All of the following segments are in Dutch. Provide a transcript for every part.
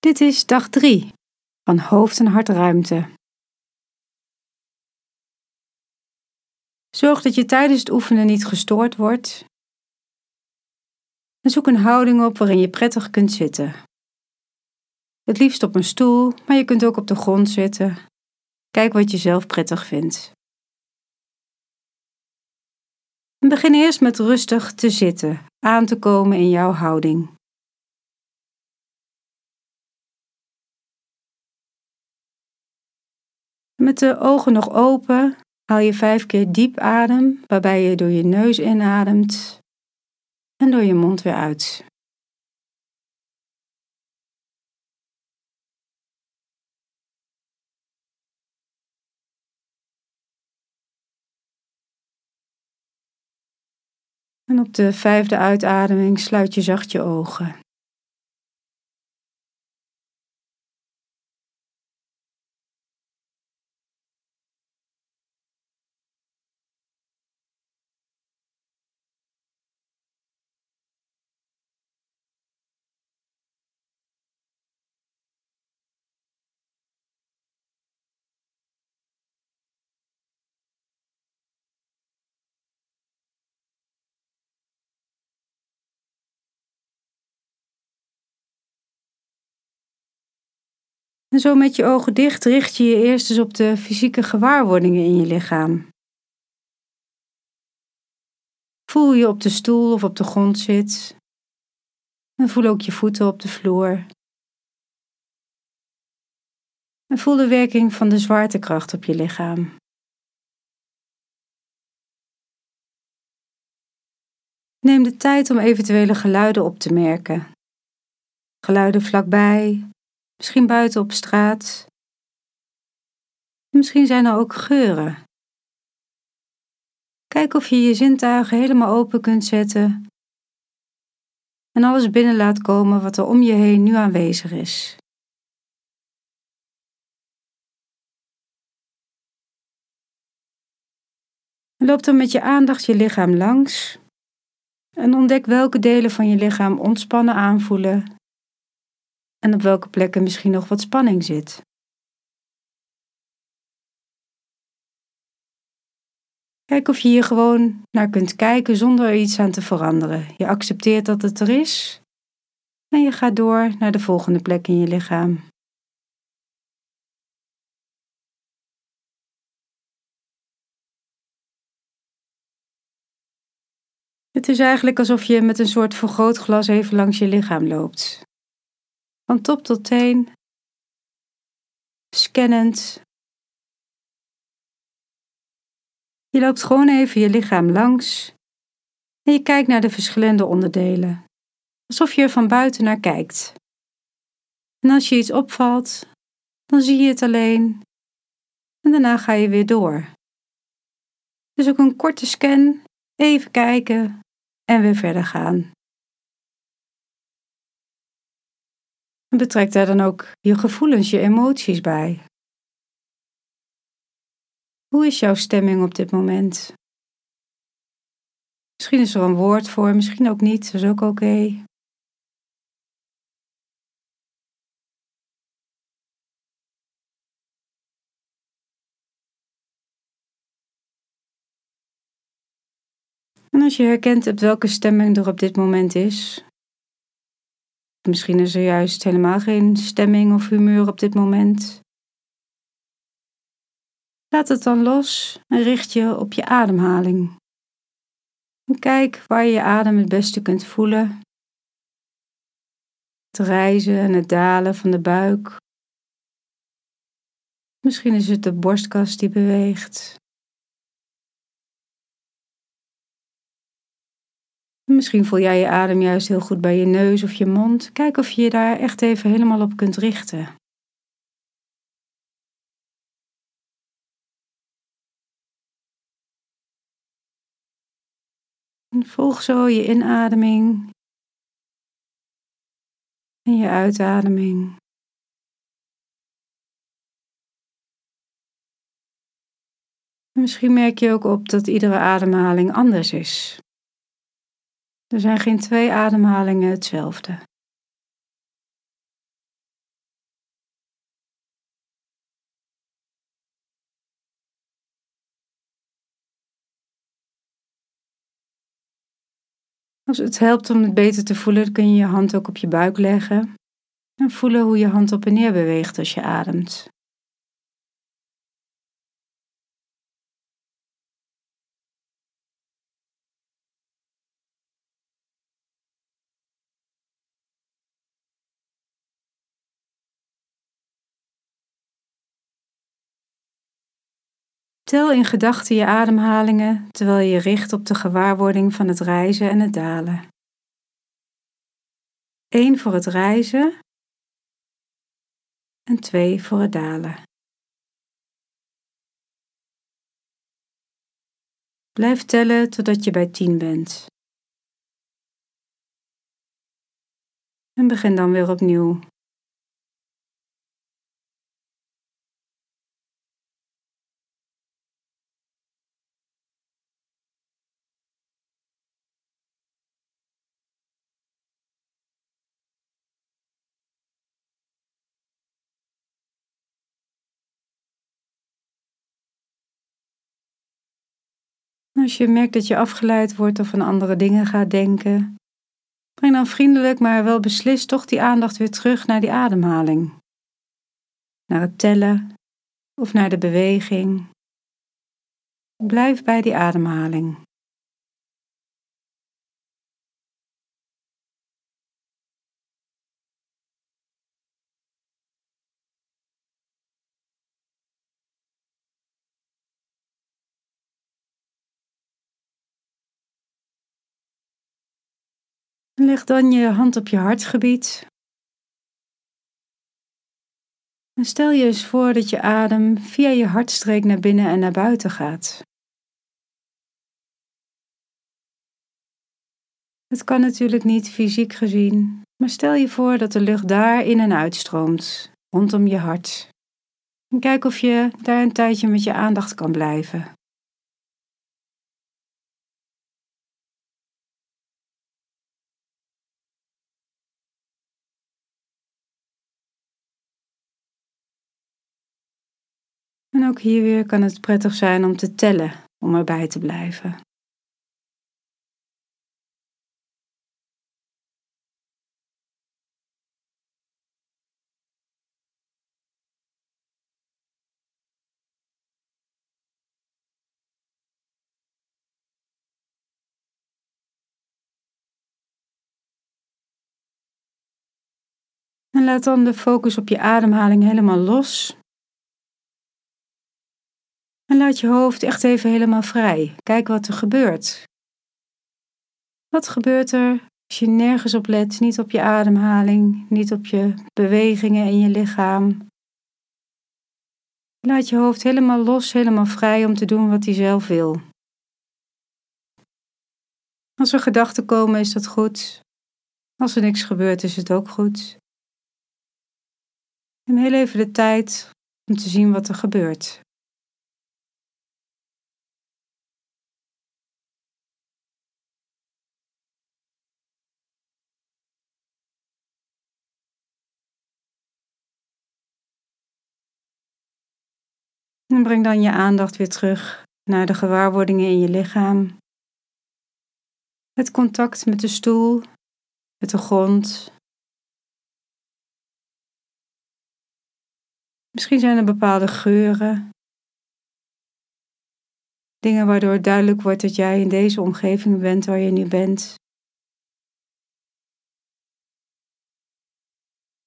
Dit is dag 3 van hoofd- en hartruimte. Zorg dat je tijdens het oefenen niet gestoord wordt. En zoek een houding op waarin je prettig kunt zitten. Het liefst op een stoel, maar je kunt ook op de grond zitten. Kijk wat je zelf prettig vindt. En begin eerst met rustig te zitten, aan te komen in jouw houding. Met de ogen nog open haal je vijf keer diep adem, waarbij je door je neus inademt en door je mond weer uit. En op de vijfde uitademing sluit je zacht je ogen. En zo met je ogen dicht richt je je eerst eens op de fysieke gewaarwordingen in je lichaam. Voel je op de stoel of op de grond zit. En voel ook je voeten op de vloer. En voel de werking van de zwaartekracht op je lichaam. Neem de tijd om eventuele geluiden op te merken. Geluiden vlakbij, Misschien buiten op straat. Misschien zijn er ook geuren. Kijk of je je zintuigen helemaal open kunt zetten en alles binnen laat komen wat er om je heen nu aanwezig is. Loop dan met je aandacht je lichaam langs en ontdek welke delen van je lichaam ontspannen aanvoelen en op welke plekken misschien nog wat spanning zit. Kijk of je hier gewoon naar kunt kijken zonder er iets aan te veranderen. Je accepteert dat het er is en je gaat door naar de volgende plek in je lichaam. Het is eigenlijk alsof je met een soort vergrootglas even langs je lichaam loopt van top tot teen, scannend. Je loopt gewoon even je lichaam langs en je kijkt naar de verschillende onderdelen, alsof je er van buiten naar kijkt. En als je iets opvalt, dan zie je het alleen en daarna ga je weer door. Dus ook een korte scan, even kijken en weer verder gaan. Betrek daar dan ook je gevoelens, je emoties bij. Hoe is jouw stemming op dit moment? Misschien is er een woord voor, misschien ook niet, dat is ook oké. En als je herkent op welke stemming er op dit moment is, Misschien is er juist helemaal geen stemming of humeur op dit moment. Laat het dan los en richt je op je ademhaling. Kijk waar je je adem het beste kunt voelen. Het rijzen en het dalen van de buik. Misschien is het de borstkas die beweegt. Misschien voel jij je adem juist heel goed bij je neus of je mond. Kijk of je je daar echt even helemaal op kunt richten. En volg zo je inademing en je uitademing. Misschien merk je ook op dat iedere ademhaling anders is. Er zijn geen twee ademhalingen hetzelfde. Als het helpt om het beter te voelen, kun je je hand ook op je buik leggen en voelen hoe je hand op en neer beweegt als je ademt. Tel in gedachten je ademhalingen terwijl je je richt op de gewaarwording van het reizen en het dalen. 1 voor het reizen en 2 voor het dalen. Blijf tellen totdat je bij 10 bent. En begin dan weer opnieuw. Als je merkt dat je afgeleid wordt of aan andere dingen gaat denken, breng dan vriendelijk maar wel beslist toch die aandacht weer terug naar die ademhaling. Naar het tellen of naar de beweging. Blijf bij die ademhaling. Leg dan je hand op je hartgebied. En stel je eens voor dat je adem via je hartstreek naar binnen en naar buiten gaat. Het kan natuurlijk niet fysiek gezien, maar stel je voor dat de lucht daar in en uitstroomt, rondom je hart. Kijk of je daar een tijdje met je aandacht kan blijven. Ook hier weer kan het prettig zijn om te tellen, om erbij te blijven. En laat dan de focus op je ademhaling helemaal los en laat je hoofd echt even helemaal vrij. Kijk wat er gebeurt. Wat gebeurt er als je nergens op let, niet op je ademhaling, niet op je bewegingen in je lichaam? Laat je hoofd helemaal los, helemaal vrij om te doen wat hij zelf wil. Als er gedachten komen, is dat goed. Als er niks gebeurt, is het ook goed. Neem heel even de tijd om te zien wat er gebeurt. En breng dan je aandacht weer terug naar de gewaarwordingen in je lichaam. Het contact met de stoel, met de grond. Misschien zijn er bepaalde geuren. Dingen waardoor het duidelijk wordt dat jij in deze omgeving bent waar je nu bent.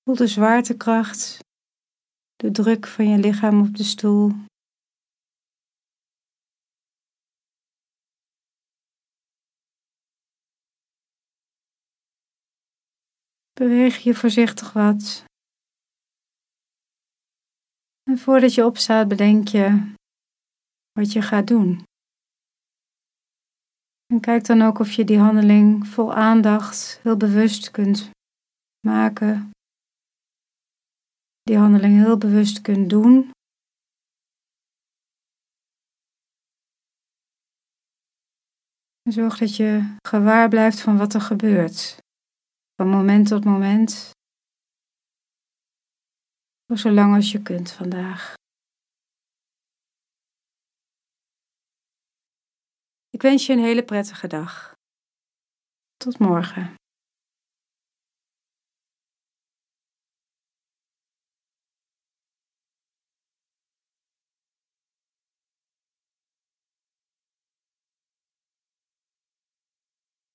Voel de zwaartekracht, de druk van je lichaam op de stoel. Beweeg je voorzichtig wat. En voordat je opstaat, bedenk je wat je gaat doen. En kijk dan ook of je die handeling vol aandacht heel bewust kunt maken. Die handeling heel bewust kunt doen. En zorg dat je gewaar blijft van wat er gebeurt van moment tot moment. Voor zolang als je kunt vandaag. Ik wens je een hele prettige dag. Tot morgen.